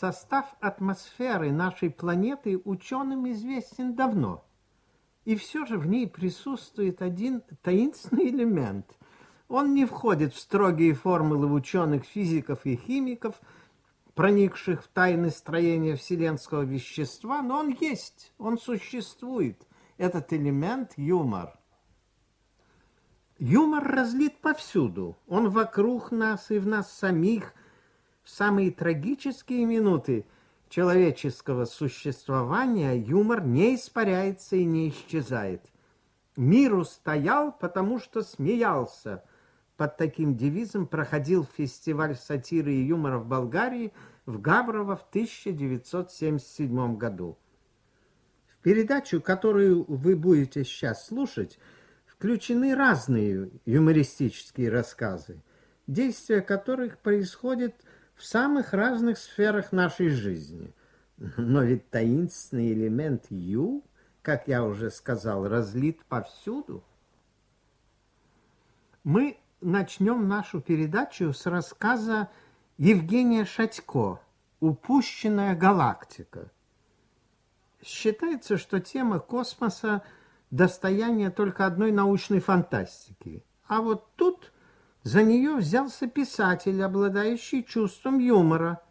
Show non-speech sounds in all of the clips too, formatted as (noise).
Состав атмосферы нашей планеты ученым известен давно. И все же в ней присутствует один таинственный элемент. Он не входит в строгие формулы ученых физиков и химиков, проникших в тайны строения вселенского вещества, но он есть, он существует. Этот элемент – юмор. Юмор разлит повсюду. Он вокруг нас и в нас самих – самые трагические минуты человеческого существования юмор не испаряется и не исчезает. Мир устоял, потому что смеялся. Под таким девизом проходил фестиваль сатиры и юмора в Болгарии в Габрово в 1977 году. В передачу, которую вы будете сейчас слушать, включены разные юмористические рассказы, действия которых происходят в самых разных сферах нашей жизни. Но ведь таинственный элемент «ю», как я уже сказал, разлит повсюду. Мы начнем нашу передачу с рассказа Евгения Шатько «Упущенная галактика». Считается, что тема космоса – достояние только одной научной фантастики. А вот тут – за нее взялся писатель, обладающий чувством юмора,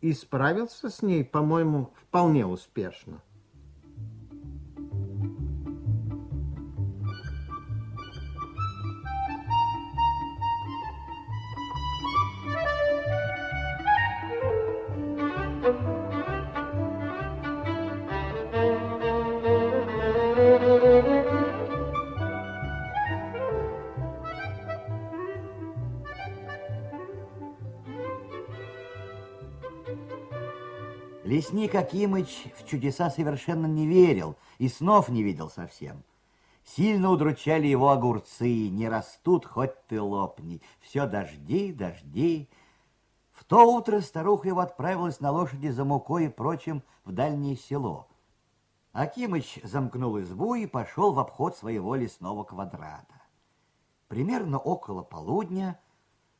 и справился с ней, по-моему, вполне успешно. Лесник Акимыч в чудеса совершенно не верил и снов не видел совсем. Сильно удручали его огурцы, не растут, хоть ты лопни. Все дожди, дожди. В то утро старуха его отправилась на лошади за мукой и прочим в дальнее село. Акимыч замкнул избу и пошел в обход своего лесного квадрата. Примерно около полудня,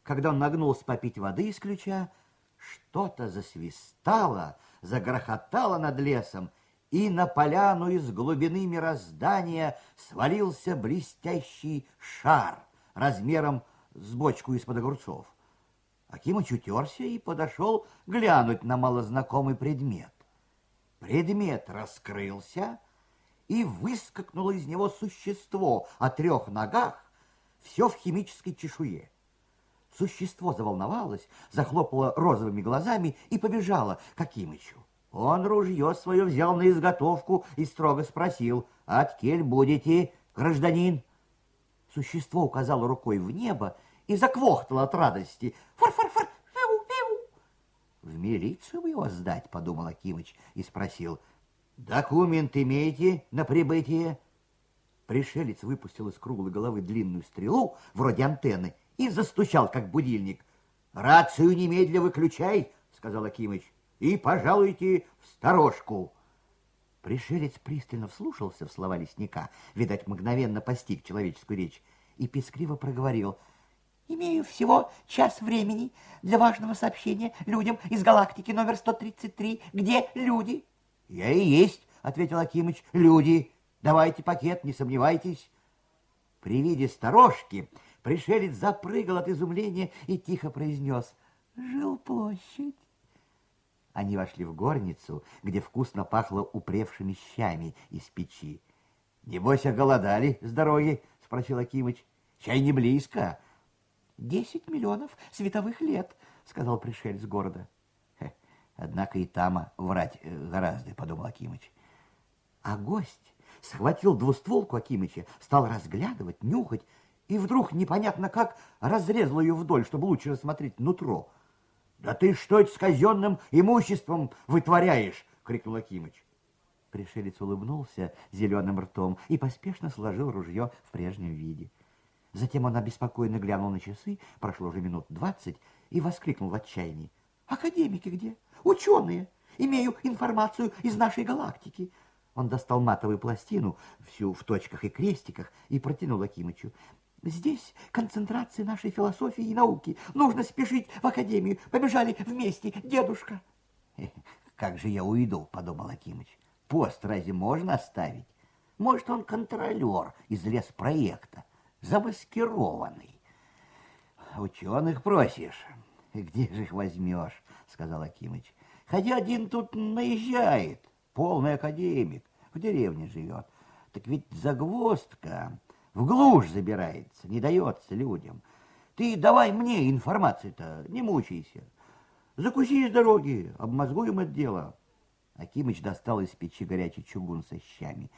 когда он нагнулся попить воды из ключа, что-то засвистало, загрохотало над лесом, и на поляну из глубины мироздания свалился блестящий шар размером с бочку из-под огурцов. Акимыч утерся и подошел глянуть на малознакомый предмет. Предмет раскрылся, и выскакнуло из него существо о трех ногах, все в химической чешуе. Существо заволновалось, захлопало розовыми глазами и побежало к Акимычу. Он ружье свое взял на изготовку и строго спросил, «Откель будете, гражданин?» Существо указало рукой в небо и заквохтало от радости. «Фар-фар-фар! Фиу-фиу!» «В милицию бы его сдать», — подумал Акимыч и спросил, «Документ имеете на прибытие?» Пришелец выпустил из круглой головы длинную стрелу, вроде антенны, и застучал, как будильник. «Рацию немедля выключай», — сказал Акимыч, — «и пожалуйте в сторожку». Пришелец пристально вслушался в слова лесника, видать, мгновенно постиг человеческую речь, и пескриво проговорил «Имею всего час времени для важного сообщения людям из галактики номер 133. Где люди?» «Я и есть», — ответил Акимыч, — «люди. Давайте пакет, не сомневайтесь». При виде сторожки Пришелец запрыгал от изумления и тихо произнес «Жилплощадь». Они вошли в горницу, где вкусно пахло упревшими щами из печи. «Небось, оголодали с дороги?» — спросил Акимыч. «Чай не близко». «Десять миллионов световых лет», — сказал пришелец города. «Однако и тама врать э, гораздо», — подумал Акимыч. А гость схватил двустволку Акимыча, стал разглядывать, нюхать, и вдруг непонятно как разрезал ее вдоль, чтобы лучше рассмотреть нутро. «Да ты что это с казенным имуществом вытворяешь?» — крикнул Акимыч. Пришелец улыбнулся зеленым ртом и поспешно сложил ружье в прежнем виде. Затем он обеспокоенно глянул на часы, прошло уже минут двадцать, и воскликнул в отчаянии. «Академики где? Ученые! Имею информацию из нашей галактики!» Он достал матовую пластину, всю в точках и крестиках, и протянул Акимычу. Здесь концентрация нашей философии и науки. Нужно спешить в академию. Побежали вместе, дедушка. (laughs) Как же я уйду, подумал Акимыч. Пост разве можно оставить? Может, он контролер из леспроекта, замаскированный. Ученых просишь? (laughs) Где же их возьмешь, сказал Акимыч. Хотя один тут наезжает, полный академик, в деревне живет. Так ведь загвоздка в глушь забирается, не дается людям. Ты давай мне информацию-то, не мучайся. Закуси с дороги, обмозгуем это дело. Акимыч достал из печи горячий чугун со щами.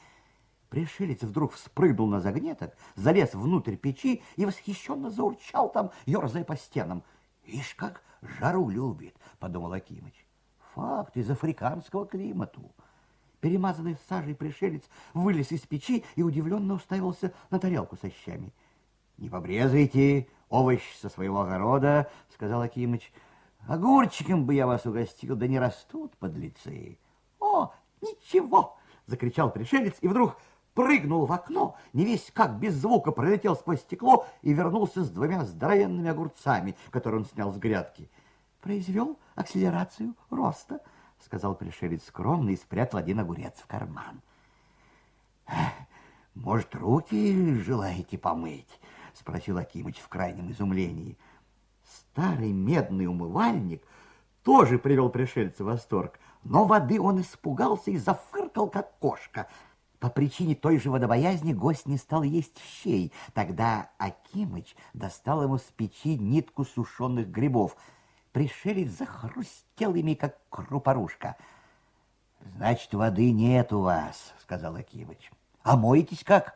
Пришелец вдруг вспрыгнул на загнеток, залез внутрь печи и восхищенно заурчал там, ерзая по стенам. «Ишь, как жару любит!» — подумал Акимыч. «Факт из африканского климату». Перемазанный сажей пришелец вылез из печи и удивленно уставился на тарелку со щами. «Не побрезайте овощ со своего огорода», — сказал Акимыч. «Огурчиком бы я вас угостил, да не растут подлецы». «О, ничего!» — закричал пришелец и вдруг прыгнул в окно, не весь как без звука пролетел сквозь стекло и вернулся с двумя здоровенными огурцами, которые он снял с грядки. Произвел акселерацию роста, — сказал пришелец скромно и спрятал один огурец в карман. «Может, руки желаете помыть?» — спросил Акимыч в крайнем изумлении. Старый медный умывальник тоже привел пришельца в восторг, но воды он испугался и зафыркал, как кошка. По причине той же водобоязни гость не стал есть щей. Тогда Акимыч достал ему с печи нитку сушеных грибов — Пришелец захрустел ими, как крупорушка. «Значит, воды нет у вас», — сказал Акимыч. «А моетесь как?»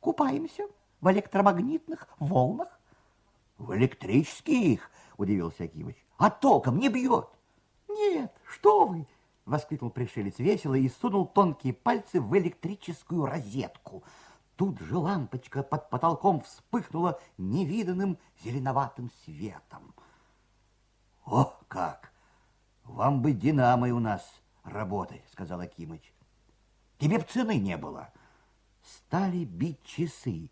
«Купаемся в электромагнитных волнах». «В электрических?» — удивился Акимыч. «А током не бьет?» «Нет, что вы!» — воскликнул пришелец весело и сунул тонкие пальцы в электрическую розетку. Тут же лампочка под потолком вспыхнула невиданным зеленоватым светом. О, как! Вам бы динамой у нас работать, сказал Акимыч. Тебе б цены не было. Стали бить часы.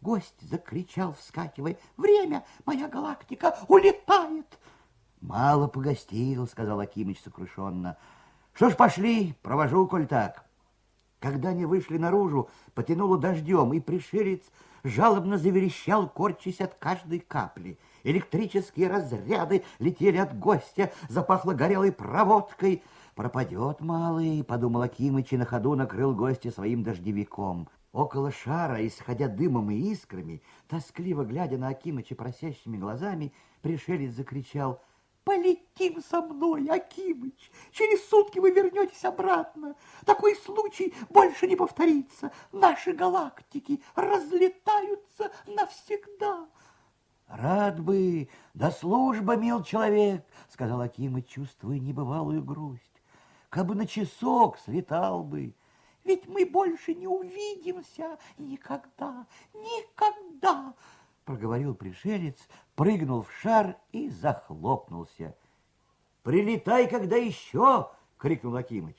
Гость закричал, вскакивая. Время, моя галактика улетает. Мало погостил, сказал Акимыч сокрушенно. Что ж, пошли, провожу, коль так. Когда они вышли наружу, потянуло дождем, и пришелец жалобно заверещал, корчась от каждой капли. Электрические разряды летели от гостя, запахло горелой проводкой. «Пропадет, малый», — подумал Акимыч и на ходу накрыл гостя своим дождевиком. Около шара, исходя дымом и искрами, тоскливо глядя на Акимыча просящими глазами, пришелец закричал «Полетим со мной, Акимыч! Через сутки вы вернетесь обратно. Такой случай больше не повторится. Наши галактики разлетаются навсегда». Рад бы, да служба, мил человек, сказал Акима, чувствуя небывалую грусть. Кабы на часок слетал бы, ведь мы больше не увидимся никогда, никогда, проговорил пришелец, прыгнул в шар и захлопнулся. Прилетай, когда еще, крикнул Акимыч.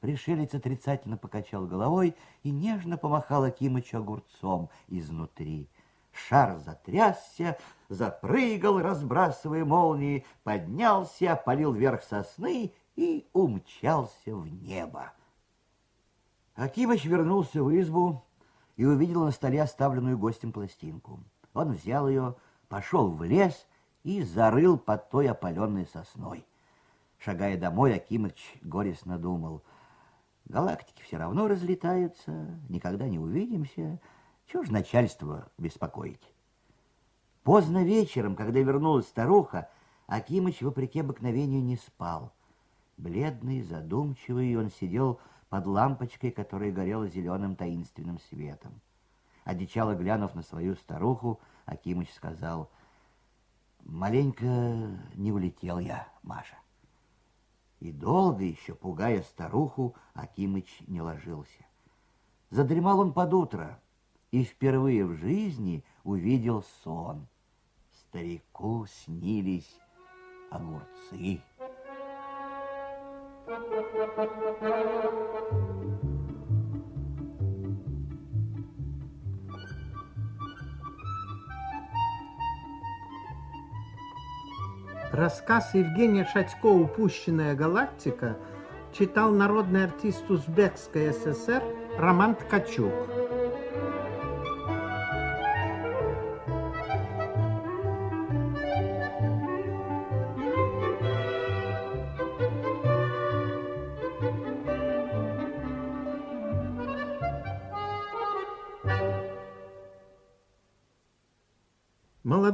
Пришелец отрицательно покачал головой и нежно помахал Акимычу огурцом изнутри. Шар затрясся, запрыгал, разбрасывая молнии, поднялся, опалил вверх сосны и умчался в небо. Акимыч вернулся в избу и увидел на столе оставленную гостем пластинку. Он взял ее, пошел в лес и зарыл под той опаленной сосной. Шагая домой, Акимыч горестно думал, галактики все равно разлетаются, никогда не увидимся, чего ж начальство беспокоить? Поздно вечером, когда вернулась старуха, Акимыч, вопреки обыкновению, не спал. Бледный, задумчивый, он сидел под лампочкой, которая горела зеленым таинственным светом. Одичало глянув на свою старуху, Акимыч сказал, «Маленько не улетел я, Маша». И долго еще, пугая старуху, Акимыч не ложился. Задремал он под утро и впервые в жизни увидел сон. Старику снились огурцы. Рассказ Евгения Шатько «Упущенная галактика» читал народный артист Узбекской ССР Роман Ткачук.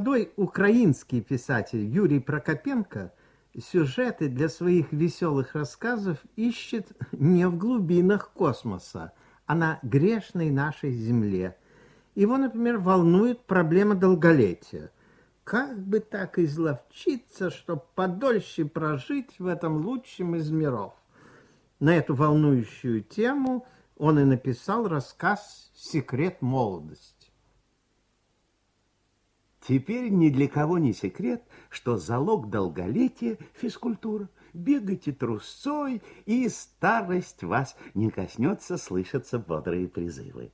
Молодой украинский писатель Юрий Прокопенко сюжеты для своих веселых рассказов ищет не в глубинах космоса, а на грешной нашей Земле. Его, например, волнует проблема долголетия. Как бы так изловчиться, чтобы подольше прожить в этом лучшем из миров? На эту волнующую тему он и написал рассказ «Секрет молодости». Теперь ни для кого не секрет, что залог долголетия – физкультура. Бегайте трусцой, и старость вас не коснется, слышатся бодрые призывы.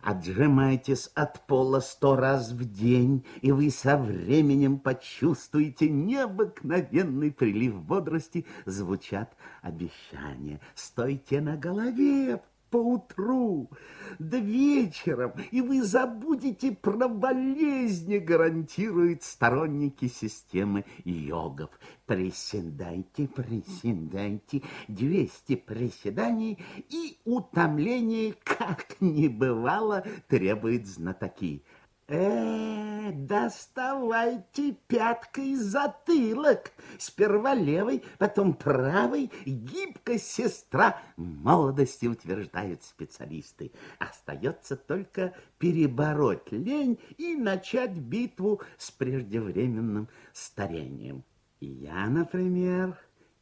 Отжимайтесь от пола сто раз в день, и вы со временем почувствуете необыкновенный прилив бодрости. Звучат обещания. Стойте на голове, поутру, да вечером, и вы забудете про болезни, гарантируют сторонники системы йогов. Приседайте, приседайте, 200 приседаний, и утомление, как не бывало, требует знатоки. Э, доставайте пяткой затылок. Сперва левой, потом правой. Гибкость сестра молодости, утверждают специалисты. Остается только перебороть лень и начать битву с преждевременным старением. Я, например,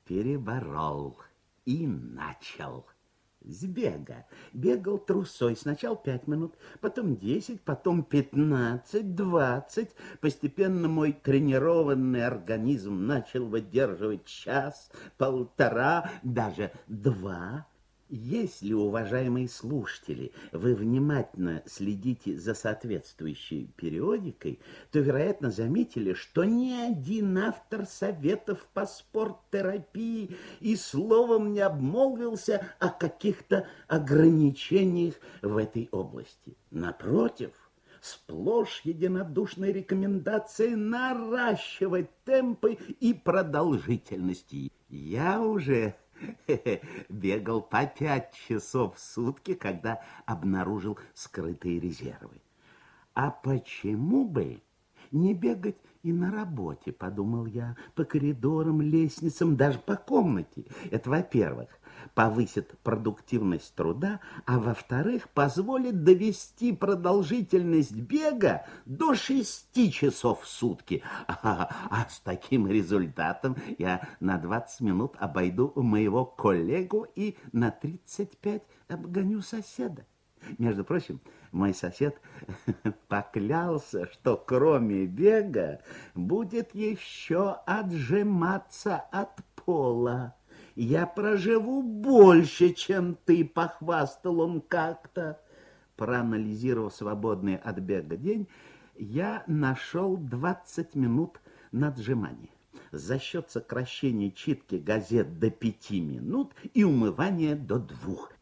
переборол и начал с бега. Бегал трусой сначала пять минут, потом десять, потом пятнадцать, двадцать. Постепенно мой тренированный организм начал выдерживать час, полтора, даже два если, уважаемые слушатели, вы внимательно следите за соответствующей периодикой, то, вероятно, заметили, что ни один автор советов по спорттерапии и словом не обмолвился о каких-то ограничениях в этой области. Напротив, сплошь единодушной рекомендации наращивать темпы и продолжительности. Я уже (laughs) бегал по пять часов в сутки, когда обнаружил скрытые резервы. А почему бы не бегать и на работе, подумал я, по коридорам, лестницам, даже по комнате. Это во-первых повысит продуктивность труда, а во-вторых, позволит довести продолжительность бега до 6 часов в сутки. А, а с таким результатом я на 20 минут обойду моего коллегу и на 35 обгоню соседа. Между прочим, мой сосед (laughs) поклялся, что кроме бега будет еще отжиматься от пола я проживу больше, чем ты, похвастал он как-то. Проанализировав свободный от бега день, я нашел 20 минут на отжимание. За счет сокращения читки газет до пяти минут и умывания до двух.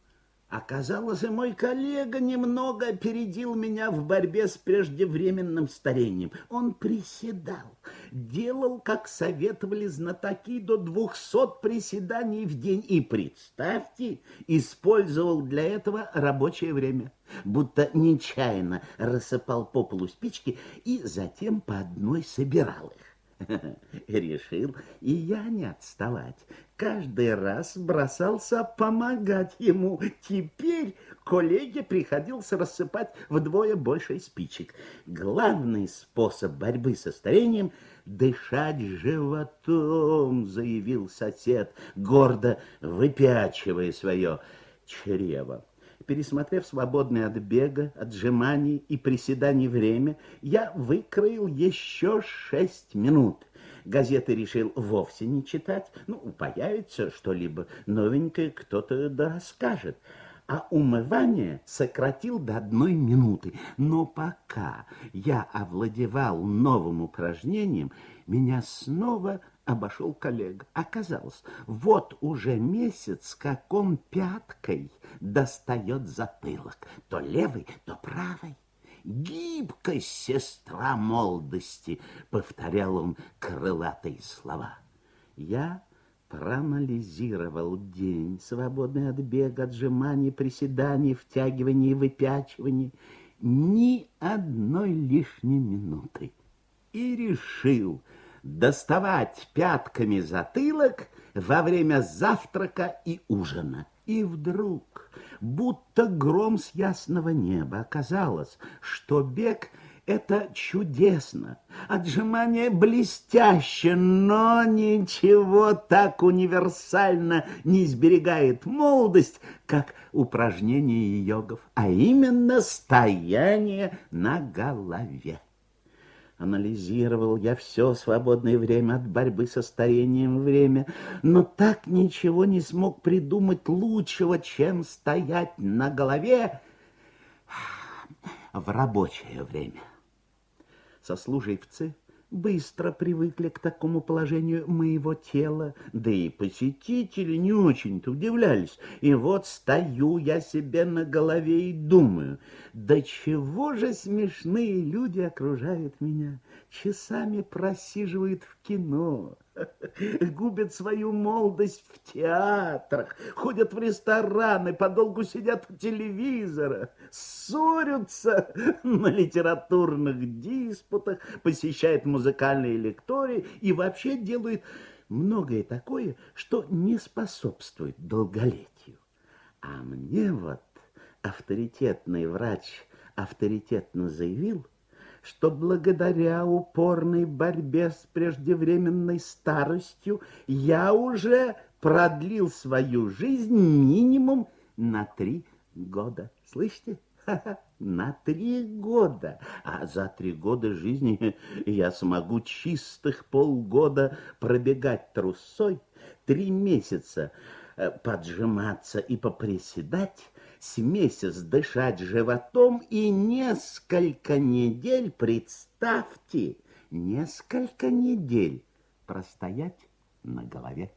Оказалось, и мой коллега немного опередил меня в борьбе с преждевременным старением. Он приседал, делал, как советовали знатоки, до двухсот приседаний в день. И, представьте, использовал для этого рабочее время. Будто нечаянно рассыпал по полу спички и затем по одной собирал их. (laughs) Решил и я не отставать. Каждый раз бросался помогать ему. Теперь коллеге приходилось рассыпать вдвое больше спичек. Главный способ борьбы со старением — дышать животом, заявил сосед, гордо выпячивая свое чрево. Пересмотрев свободное от бега, отжиманий и приседаний время, я выкроил еще шесть минут. Газеты решил вовсе не читать. Ну, появится что-либо новенькое, кто-то да расскажет. А умывание сократил до одной минуты. Но пока я овладевал новым упражнением, меня снова обошел коллега. Оказалось, вот уже месяц, как он пяткой достает затылок. То левый, то правой. Гибкость сестра молодости, повторял он крылатые слова. Я проанализировал день, свободный от бега, отжиманий, приседаний, втягиваний и выпячиваний, ни одной лишней минуты. И решил, доставать пятками затылок во время завтрака и ужина. И вдруг, будто гром с ясного неба, оказалось, что бег — это чудесно, отжимание блестяще, но ничего так универсально не сберегает молодость, как упражнение йогов, а именно стояние на голове. Анализировал я все свободное время от борьбы со старением время, но так ничего не смог придумать лучшего, чем стоять на голове в рабочее время. Сослуживцы быстро привыкли к такому положению моего тела, да и посетители не очень-то удивлялись. И вот стою я себе на голове и думаю, да чего же смешные люди окружают меня, часами просиживают в кино, (laughs) губят свою молодость в театрах, ходят в рестораны, подолгу сидят у телевизора, ссорятся (laughs) на литературных диспутах, посещают музыкальные лектории и вообще делают многое такое, что не способствует долголетию. А мне вот авторитетный врач авторитетно заявил, что благодаря упорной борьбе с преждевременной старостью я уже продлил свою жизнь минимум на три года. Слышите? На три года. А за три года жизни я смогу чистых полгода пробегать трусой, три месяца э, поджиматься и поприседать, с месяц дышать животом и несколько недель, представьте, несколько недель простоять на голове.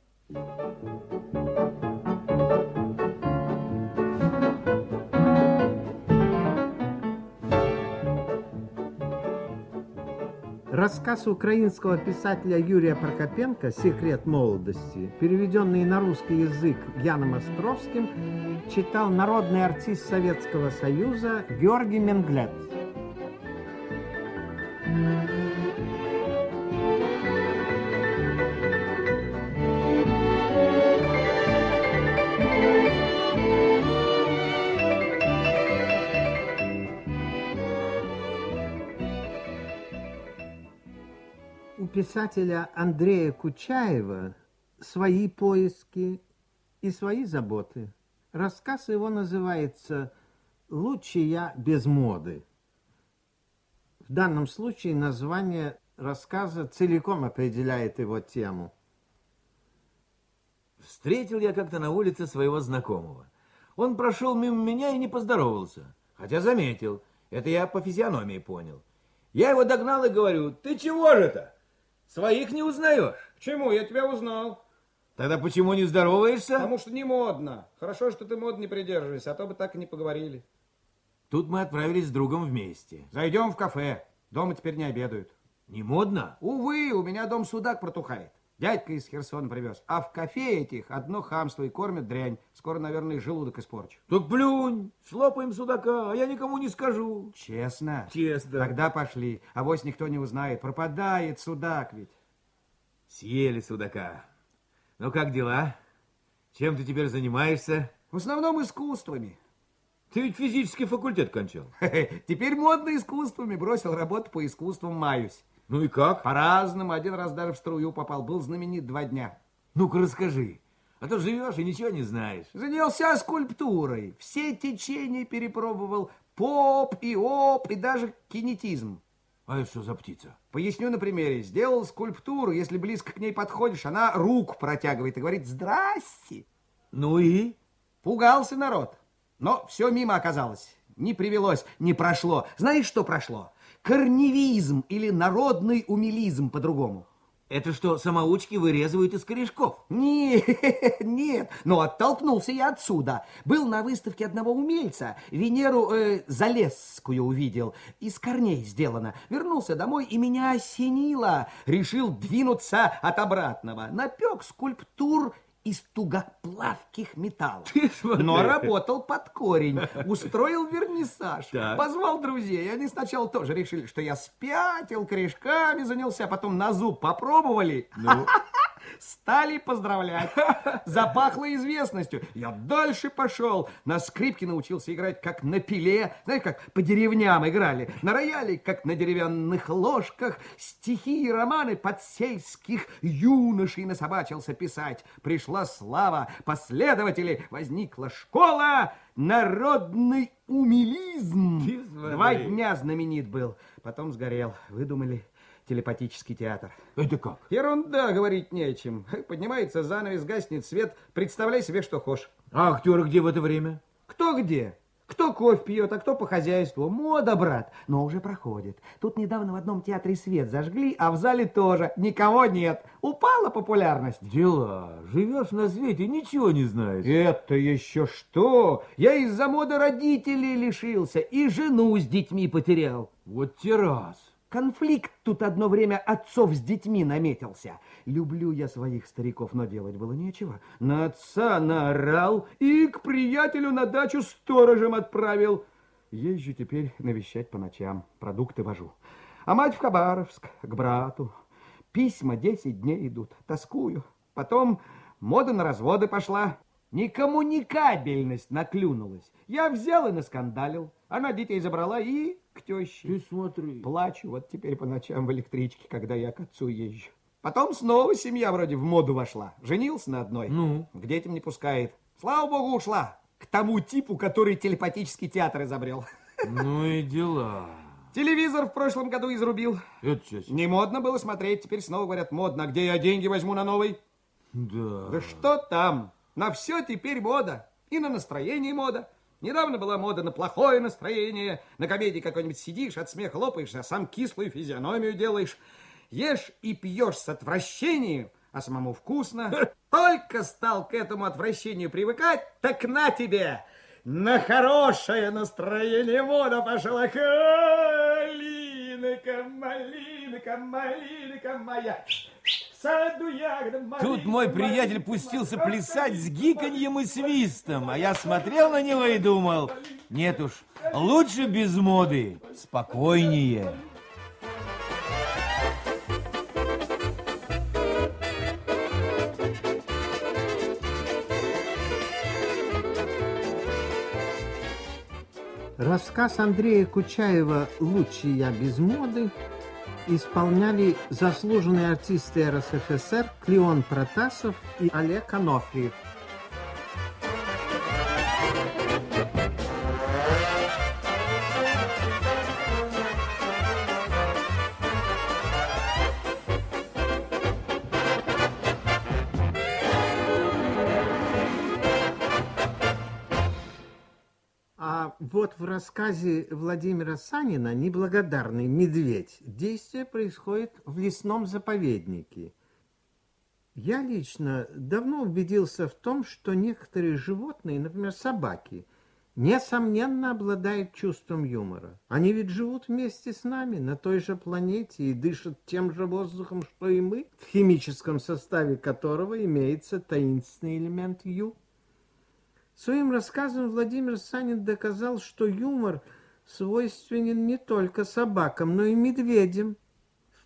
Рассказ украинского писателя Юрия Прокопенко «Секрет молодости», переведенный на русский язык Яном Островским, читал народный артист Советского Союза Георгий Менглет. У писателя Андрея Кучаева свои поиски и свои заботы. Рассказ его называется «Лучше я без моды». В данном случае название рассказа целиком определяет его тему. Встретил я как-то на улице своего знакомого. Он прошел мимо меня и не поздоровался, хотя заметил. Это я по физиономии понял. Я его догнал и говорю, ты чего же-то? Своих не узнаешь. Чему? Я тебя узнал. Тогда почему не здороваешься? Потому что не модно. Хорошо, что ты мод не придерживаешься, а то бы так и не поговорили. Тут мы отправились с другом вместе. Зайдем в кафе. Дома теперь не обедают. Не модно? Увы, у меня дом судак протухает. Дядька из Херсона привез. А в кафе этих одно хамство и кормят дрянь. Скоро, наверное, желудок испорчу. Так плюнь, слопаем судака, а я никому не скажу. Честно? Честно. Тогда пошли. А вось никто не узнает. Пропадает судак ведь. Съели судака. Ну как дела? Чем ты теперь занимаешься? В основном искусствами. Ты ведь физический факультет кончал. (laughs) Теперь модно искусствами. Бросил работу по искусствам, маюсь. Ну и как? По-разному. Один раз даже в струю попал. Был знаменит два дня. Ну-ка расскажи. А то живешь и ничего не знаешь. Занялся скульптурой. Все течения перепробовал. Поп и оп, и даже кинетизм. А это что за птица? Поясню на примере. Сделал скульптуру, если близко к ней подходишь, она руку протягивает и говорит «Здрасте». Ну и? Пугался народ. Но все мимо оказалось. Не привелось, не прошло. Знаешь, что прошло? Корневизм или народный умилизм по-другому. Это что, самоучки вырезывают из корешков? Нет, (laughs) нет, но оттолкнулся я отсюда. Был на выставке одного умельца, Венеру э, Залесскую увидел, из корней сделано. Вернулся домой и меня осенило. Решил двинуться от обратного. Напек скульптур из тугоплавких металлов. Но работал под корень, устроил вернисаж, Так. позвал друзей. Они сначала тоже решили, что я спятил, корешками занялся, потом на зуб попробовали. Ну? Стали поздравлять. Запахло известностью. Я дальше пошел. На скрипке научился играть, как на пиле. Знаешь, как по деревням играли. На рояле, как на деревянных ложках. Стихи и романы под сельских юношей насобачился писать. Пришла слава. Последователи. Возникла школа. Народный умилизм. Два дня знаменит был. Потом сгорел. Выдумали телепатический театр. Это как? Ерунда, говорить не о чем. Поднимается занавес, гаснет свет. Представляй себе, что хочешь. А актеры где в это время? Кто где? Кто кофе пьет, а кто по хозяйству. Мода, брат. Но уже проходит. Тут недавно в одном театре свет зажгли, а в зале тоже. Никого нет. Упала популярность. Дела. Живешь на свете, ничего не знаешь. Это еще что? Я из-за моды родителей лишился и жену с детьми потерял. Вот те раз. Конфликт тут одно время отцов с детьми наметился. Люблю я своих стариков, но делать было нечего. На отца наорал и к приятелю на дачу сторожем отправил. Езжу теперь навещать по ночам, продукты вожу. А мать в Хабаровск, к брату. Письма десять дней идут, тоскую. Потом мода на разводы пошла. Некоммуникабельность наклюнулась. Я взял и наскандалил. Она детей забрала и к теще. Ты смотри. Плачу вот теперь по ночам в электричке, когда я к отцу езжу. Потом снова семья вроде в моду вошла. Женился на одной. Ну? К детям не пускает. Слава богу, ушла. К тому типу, который телепатический театр изобрел. Ну и дела. Телевизор в прошлом году изрубил. Это что? Не модно было смотреть, теперь снова говорят модно. А где я деньги возьму на новый? Да. Да что там? На все теперь мода. И на настроение мода. Недавно была мода на плохое настроение. На комедии какой-нибудь сидишь, от смеха лопаешься, а сам кислую физиономию делаешь. Ешь и пьешь с отвращением, а самому вкусно. (laughs) Только стал к этому отвращению привыкать, так на тебе! На хорошее настроение мода пошла. Калинка, малинка, малинка моя. Тут мой приятель пустился плясать с гиканьем и свистом, а я смотрел на него и думал, нет уж, лучше без моды, спокойнее. Рассказ Андрея Кучаева «Лучше я без моды» исполняли заслуженные артисты РСФСР Клеон Протасов и Олег Анофриев. Вот в рассказе Владимира Санина «Неблагодарный медведь» действие происходит в лесном заповеднике. Я лично давно убедился в том, что некоторые животные, например, собаки, несомненно обладают чувством юмора. Они ведь живут вместе с нами на той же планете и дышат тем же воздухом, что и мы, в химическом составе которого имеется таинственный элемент ю. Своим рассказом Владимир Санин доказал, что юмор свойственен не только собакам, но и медведям.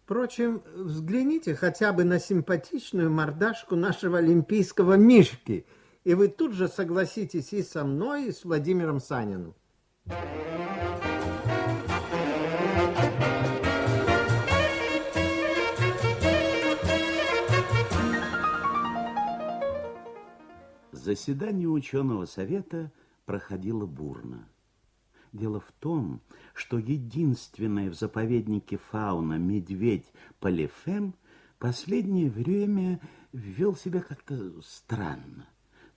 Впрочем, взгляните хотя бы на симпатичную мордашку нашего олимпийского Мишки, и вы тут же согласитесь и со мной, и с Владимиром Саниным. Заседание ученого совета проходило бурно. Дело в том, что единственная в заповеднике фауна медведь Полифем последнее время вел себя как-то странно.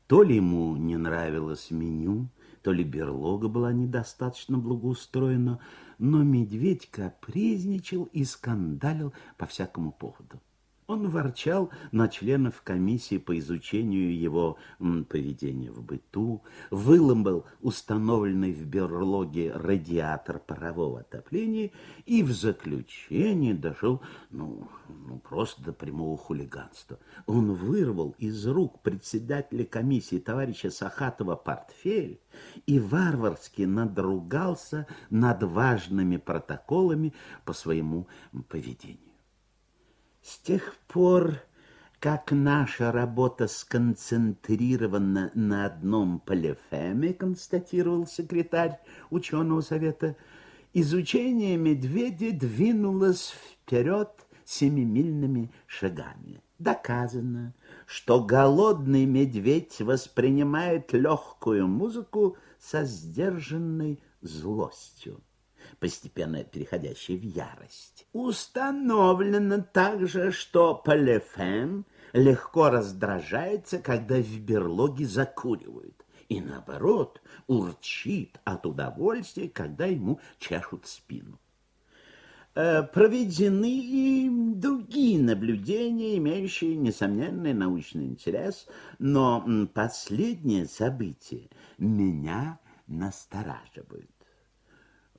То ли ему не нравилось меню, то ли берлога была недостаточно благоустроена, но медведь капризничал и скандалил по всякому поводу. Он ворчал на членов комиссии по изучению его поведения в быту, выломал установленный в берлоге радиатор парового отопления и в заключение дошел, ну, ну, просто до прямого хулиганства. Он вырвал из рук председателя комиссии товарища Сахатова портфель и варварски надругался над важными протоколами по своему поведению. С тех пор, как наша работа сконцентрирована на одном полифеме, констатировал секретарь ученого совета, изучение медведя двинулось вперед семимильными шагами. Доказано, что голодный медведь воспринимает легкую музыку со сдержанной злостью постепенно переходящей в ярость. Установлено также, что Полифем легко раздражается, когда в берлоге закуривают, и наоборот, урчит от удовольствия, когда ему чешут спину. Э, проведены и другие наблюдения, имеющие несомненный научный интерес, но последнее событие меня настораживает.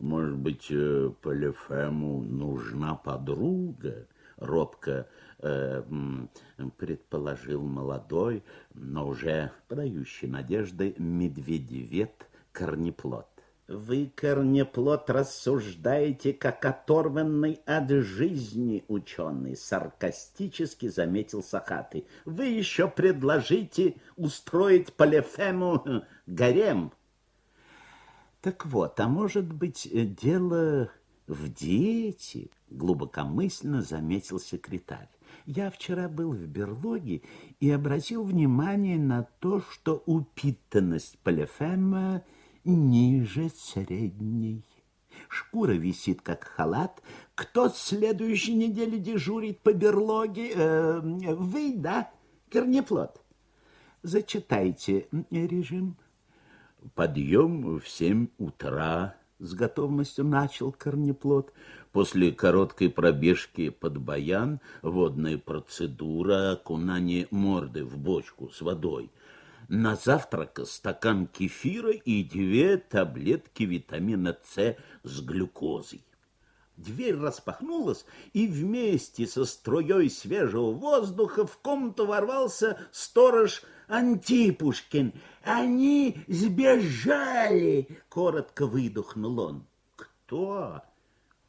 Может быть, э, Полифему нужна подруга? Робко э, предположил молодой, но уже подающий надежды медведевед корнеплод. Вы, корнеплод, рассуждаете, как оторванный от жизни ученый, саркастически заметил Сахатый. Вы еще предложите устроить Полифему гарем. Так вот, а может быть, э, дело в диете, глубокомысленно заметил секретарь. Я вчера был в берлоге и обратил внимание на то, что упитанность Полифема ниже средней. Шкура висит, как халат. Кто с следующей недели дежурит по берлоге? Э, вы, да, Корнеплод? Зачитайте режим. Подъем в семь утра, с готовностью начал корнеплод. После короткой пробежки под баян, водная процедура, окунание морды в бочку с водой. На завтрак стакан кефира и две таблетки витамина С с глюкозой. Дверь распахнулась, и вместе со струей свежего воздуха в комнату ворвался сторож Антипушкин. Они сбежали, коротко выдохнул он. Кто?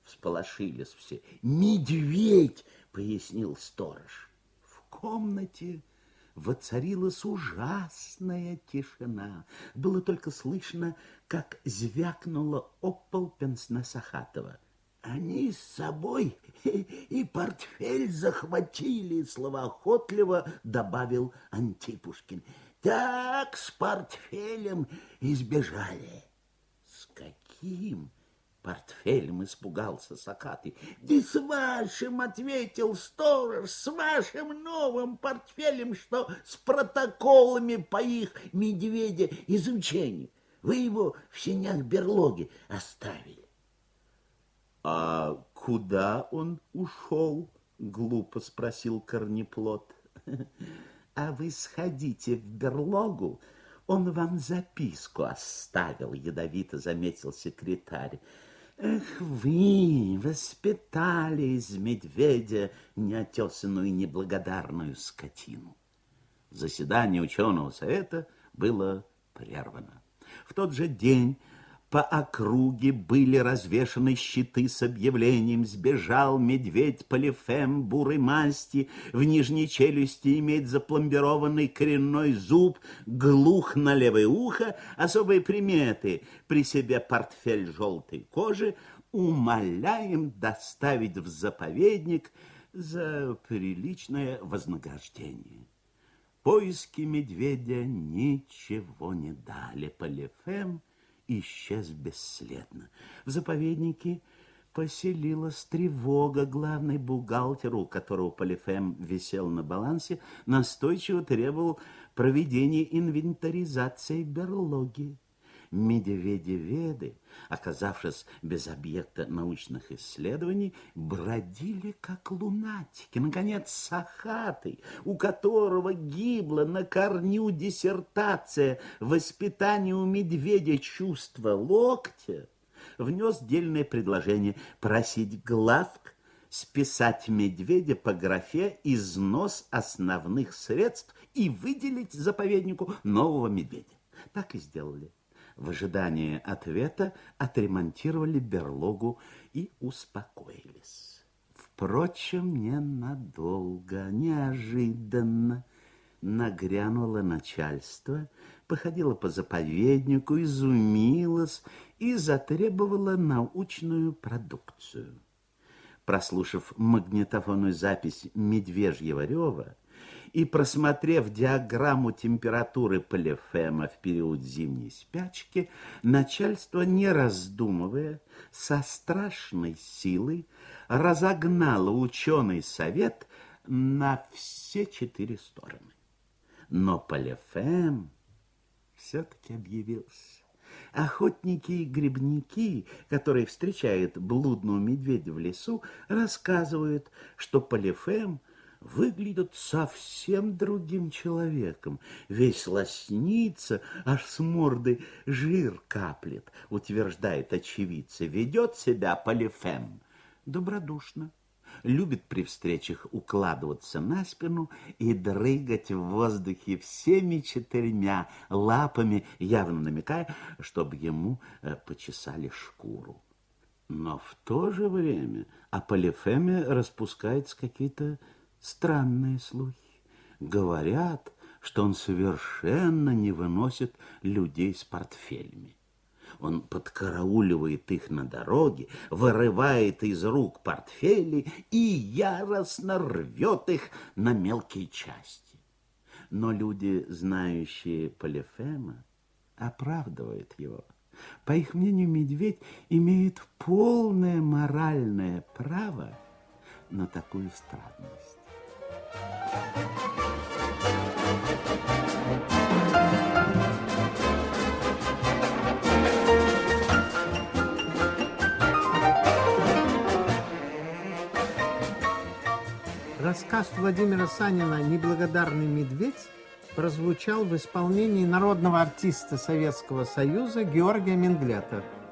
Всполошились все. Медведь, пояснил сторож. В комнате воцарилась ужасная тишина. Было только слышно, как звякнула опол пенсна Сахатова. Они с собой (laughs) и портфель захватили, словоохотливо добавил Антипушкин. Так с портфелем избежали. С каким портфелем испугался Сакатый? Да с вашим, ответил сторож, с вашим новым портфелем, что с протоколами по их медведя изучению. Вы его в сенях берлоги оставили. А куда он ушел? Глупо спросил корнеплод. (laughs) А вы сходите в берлогу, он вам записку оставил, ядовито заметил секретарь. Эх вы, воспитали из медведя неотесанную и неблагодарную скотину. Заседание ученого совета было прервано. В тот же день по округе были развешаны щиты с объявлением «Сбежал медведь Полифем бурой масти, в нижней челюсти имеет запломбированный коренной зуб, глух на левое ухо, особые приметы, при себе портфель желтой кожи, умоляем доставить в заповедник за приличное вознаграждение». Поиски медведя ничего не дали. Полифем исчез бесследно. В заповеднике поселилась тревога. Главный бухгалтер, у которого Полифем висел на балансе, настойчиво требовал проведения инвентаризации берлоги медведеведы, оказавшись без объекта научных исследований, бродили как лунатики. Наконец, Сахатый, у которого гибла на корню диссертация «Воспитание у медведя чувства локтя», внес дельное предложение просить главк списать медведя по графе износ основных средств и выделить заповеднику нового медведя. Так и сделали в ожидании ответа отремонтировали берлогу и успокоились. Впрочем, ненадолго, неожиданно нагрянуло начальство, походило по заповеднику, изумилось и затребовало научную продукцию. Прослушав магнитофонную запись «Медвежьего рева», и, просмотрев диаграмму температуры Полифема в период зимней спячки, начальство, не раздумывая, со страшной силой разогнало ученый совет на все четыре стороны. Но Полифем все-таки объявился. Охотники и грибники, которые встречают блудного медведя в лесу, рассказывают, что Полифем – выглядит совсем другим человеком. Весь лоснится, аж с морды жир каплет, утверждает очевидца. Ведет себя полифем добродушно. Любит при встречах укладываться на спину и дрыгать в воздухе всеми четырьмя лапами, явно намекая, чтобы ему э, почесали шкуру. Но в то же время о полифеме распускаются какие-то странные слухи. Говорят, что он совершенно не выносит людей с портфелями. Он подкарауливает их на дороге, вырывает из рук портфели и яростно рвет их на мелкие части. Но люди, знающие Полифема, оправдывают его. По их мнению, медведь имеет полное моральное право на такую странность. Рассказ Владимира Санина «Неблагодарный медведь» прозвучал в исполнении народного артиста Советского Союза Георгия Менглета –